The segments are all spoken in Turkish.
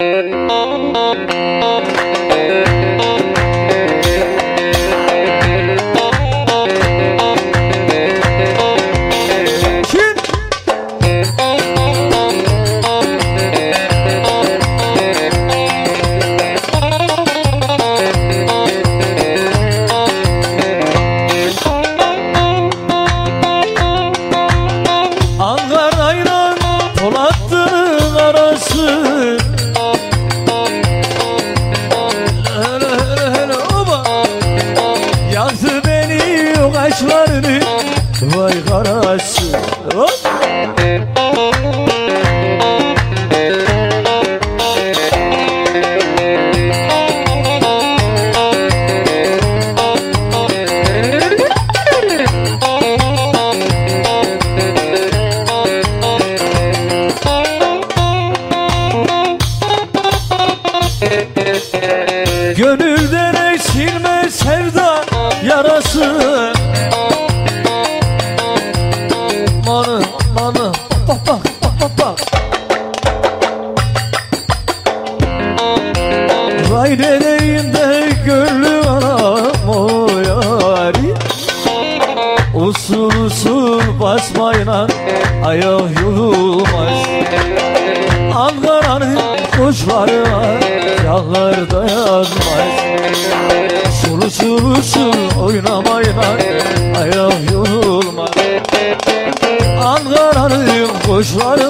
Thank you. Orochi. Opa! Vay dedeyim de gönlü anam o yari. Usul usul basmayla ayak yorulmaz Ankara'nın kuşları yağlar dayanmaz. Sulu sulu sul oynamayla ayak yorulmaz Ankara'nın kuşları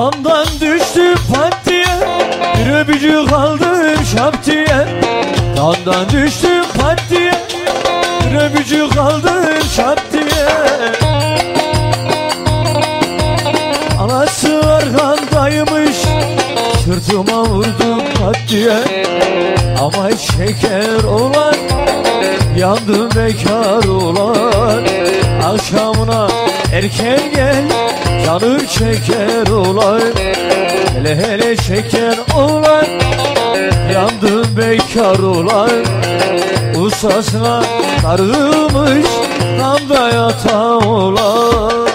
Damdan düştü pat diye Bir öpücük aldım şap diye Damdan düştü pat diye Bir öpücük aldım şap diye Anası arkandaymış Sırtıma vurdum pat diye Ama şeker olan Yandım bekar olan. Akşamına erken gel Canım şeker olan Hele hele şeker olan Yandım bekar olan Usasına sarılmış Damda yatan olan